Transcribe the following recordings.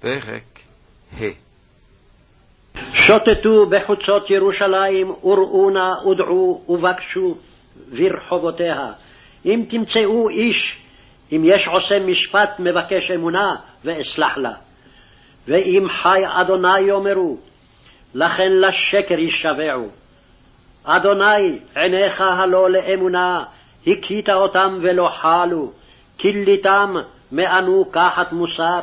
פרק ה' שוטטו בחוצות ירושלים, וראו נא ודעו ובקשו ברחובותיה. אם תמצאו איש, אם יש עושה משפט מבקש אמונה, ואסלח לה. ואם חי אדוני יאמרו, לכן לשקר ישבעו. אדוני, עיניך הלא לאמונה, הכית אותם ולא חלו, כליתם מאנו קחת מוסר.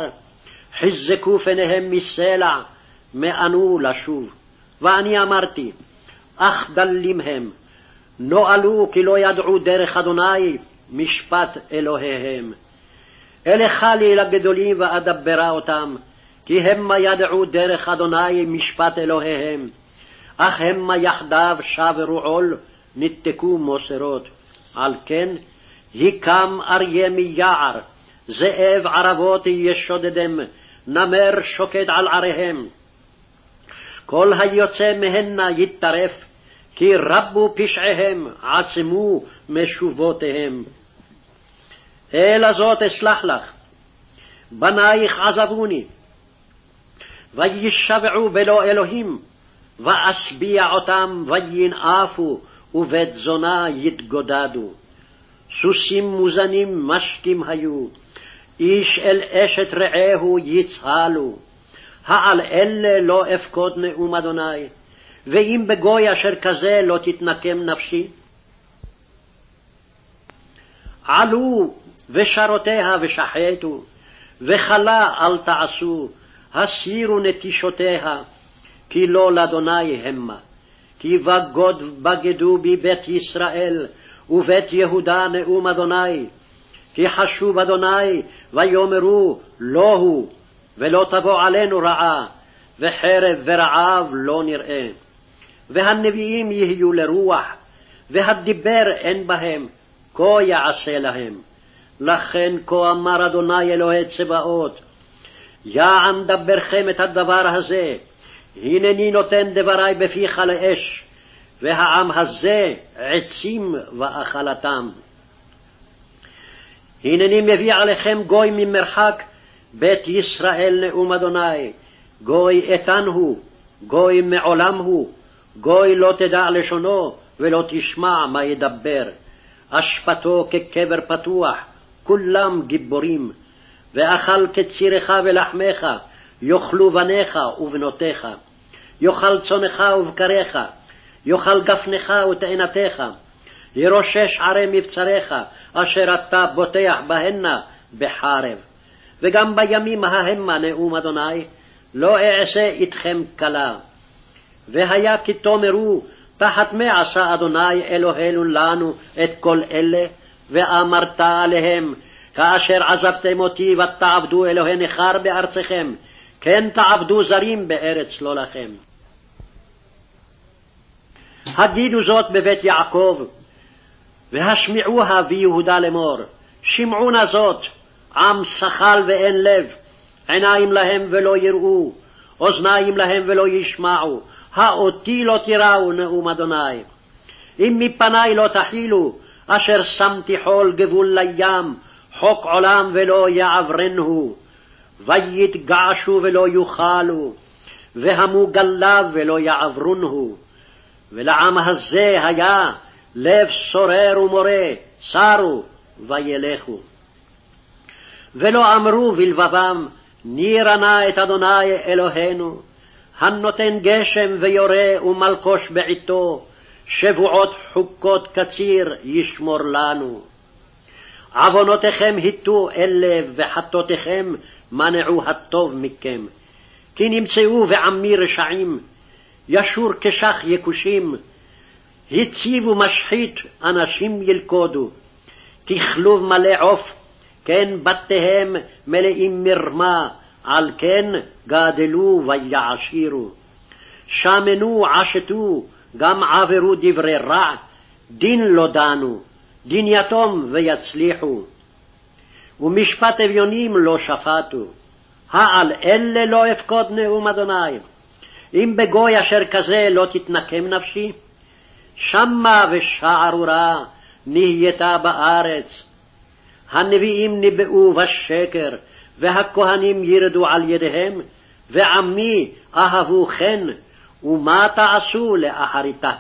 חזקו פניהם מסלע, מאנו לשוב. ואני אמרתי, אך דלים הם, נואלו כי לא ידעו דרך אדוני, משפט אלוהיהם. אלך לי לגדולים ואדברה אותם, כי המה ידעו דרך אדוני משפט אלוהיהם. אך המה יחדיו שברו עול, נתקו מוסרות. על כן, היקם אריה מיער, זאב ערבות ישודדם, נמר שוקד על עריהם. כל היוצא מהנה יטרף, כי רבו פשעיהם, עצמו משובותיהם. אלא זאת אסלח לך, בנייך עזבוני, וישבעו בלא אלוהים, ואשביע אותם וינאפו, ובית זונה יתגודדו. סוסים מוזנים משקים היו, איש אל אשת רעהו יצהלו. העל אלה לא אפקוד נאום אדוני, ואם בגוי אשר כזה לא תתנקם נפשי. עלו ושרותיה ושחטו, וכלה אל תעשו, הסירו נטישותיה, כי לא לאדוני המה. כי בגוד בגדו בי בית ישראל, ובית יהודה נאום אדוני. כי חשוב אדוני, ויאמרו לא הוא, ולא תבוא עלינו רעה, וחרב ורעב לא נראה. והנביאים יהיו לרוח, והדיבר אין בהם, כה יעשה להם. לכן כה אמר אדוני אלוהי צבאות, יען דברכם את הדבר הזה, הנני נותן דברי בפיך לאש, והעם הזה עצים ואכלתם. הנני מביא עליכם גוי ממרחק, בית ישראל נאום אדוני, גוי איתן הוא, גוי מעולם הוא, גוי לא תדע לשונו, ולא תשמע מה ידבר. אשפתו כקבר פתוח, כולם גיבורים. ואכל כצירך ולחמך, יאכלו בניך ובנותיך. יאכל צונך ובקריך, יאכל גפנך ותאנתך. ירושש ערי מבצריך, אשר אתה בוטח בהנה בחרב. וגם בימים ההמה נאום אדוני, לא אעשה אתכם כלה. והיה כי תאמרו, תחת מה עשה אדוני אלוהינו לנו את כל אלה, ואמרת עליהם, כאשר עזבתם אותי ותעבדו אלוהי נכר בארצכם, כן תעבדו זרים בארץ לא לכם. הגידו זאת בבית יעקב, והשמיעוה ביהודה לאמור, שמעו נא זאת, עם שחל ואין לב, עיניים להם ולא יראו, אוזניים להם ולא ישמעו, האותי לא תיראו נאום אדוני. אם מפני לא תחילו, אשר שמתי חול גבול לים, חוק עולם ולא יעברנו, ויתגעשו ולא יוכלו, והמו גליו ולא יעברונו. ולעם הזה היה לב סורר ומורה, סרו וילכו. ולא אמרו בלבבם, נירה נא את אדוני אלוהינו, הנותן גשם ויורה ומלקוש בעתו, שבועות חוקות קציר ישמור לנו. עוונותיכם הטו אלה וחטאותיכם מנעו הטוב מכם. כי נמצאו בעמי רשעים, ישור כשח יכושים, הציבו משחית, אנשים ילכודו. ככלוב מלא עוף, כן בתיהם מלאים מרמה, על כן גדלו ויעשירו. שמנו עשתו, גם עברו דברי רע, דין לא דנו, דין יתום ויצליחו. ומשפט אביונים לא שפטו. העל אלה לא אפקוד נאום אדוני. אם בגוי אשר כזה לא תתנקם נפשי, שמה ושערורה נהייתה בארץ. הנביאים ניבאו בשקר, והכהנים ירדו על ידיהם, ועמי אהבו חן, ומה תעשו לאחריתה.